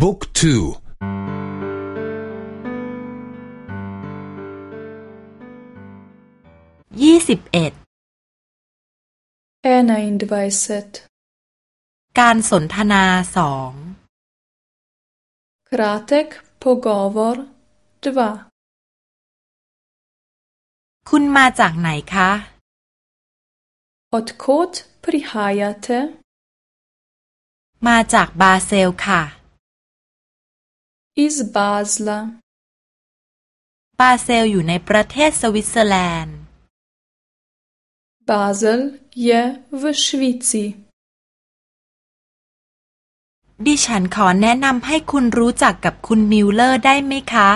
บุ๊กทูยี่สิบเอ็ด enaindvajset การสนทนาสอง kratek pogovor dva คุณมาจากไหนคะ Odkot prihajate มาจากบาเซลค่ะ iz Bazla บาเซลอยู่ในประเทศสวิตเซอร์แลนด์ Basel je v Švici ดิฉันขอแนะนำให้คุณรู้จักกับคุณมิลเลอร์ได้ไหมคะ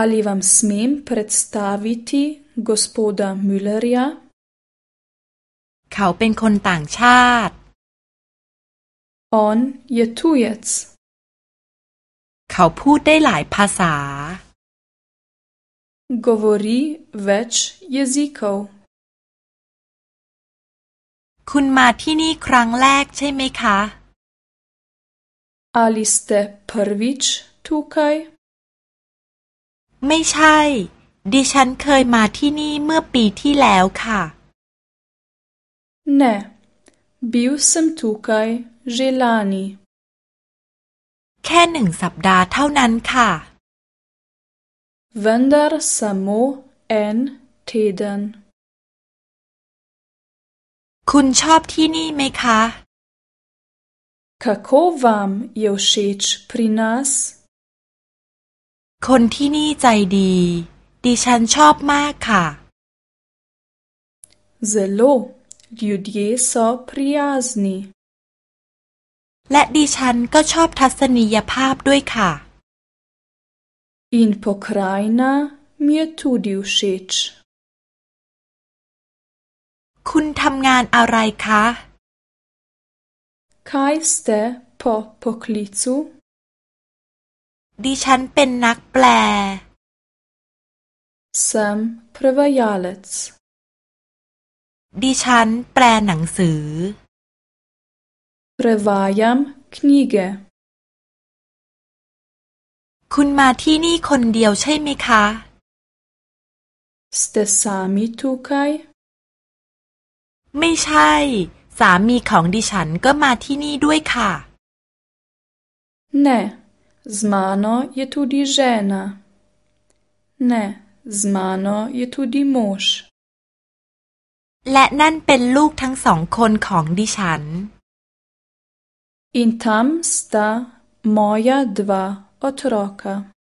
Ali vam smem predstaviti gospoda Müllerja เขาเป็นคนต่างชาติ On je tujec เขาพูดได้หลายภาษา Govori več jezikov คุณมาที่นี่ครั้งแรกใช่ไหมคะ Ali ste prvič tukaj ไม่ใช่ ดิฉันเคยมาที่นี่เมื่อปีที่แล้วค่ะ Ne bil sem tukaj že lani แค่หนึ่งสัปดาห์เท่านั้นค่ะ vendar samo en teden คุณชอบที่นี่ไหมคะ Kako vam je všeč pri nas คนที่นี่ใจดี ดิฉันชอบมากค่ะ Zelo ljudje so prijazni และดิฉันก็ชอบทัศนียภาพด้วยค่ะ in pokrajina mi je tudi všeč คุณทำงานอะไรคะ Kaj ste po poklicu ดิฉันเป็นนักแปล Sem prevajalec ดิฉันแปลหนังสือ Prevajam knjige คุณมาที่นี่คนเดียวใช่ไหมคะ Ste sami tukaj ไม่ใช่ สามีของดิฉันก็มาที่นี่ด้วยค่ะ Ne z mano je tudi žena Ne z mano je tudi mož และนั่นเป็นลูกทั้งสองคนของดิฉัน In tam sta moja dva otroka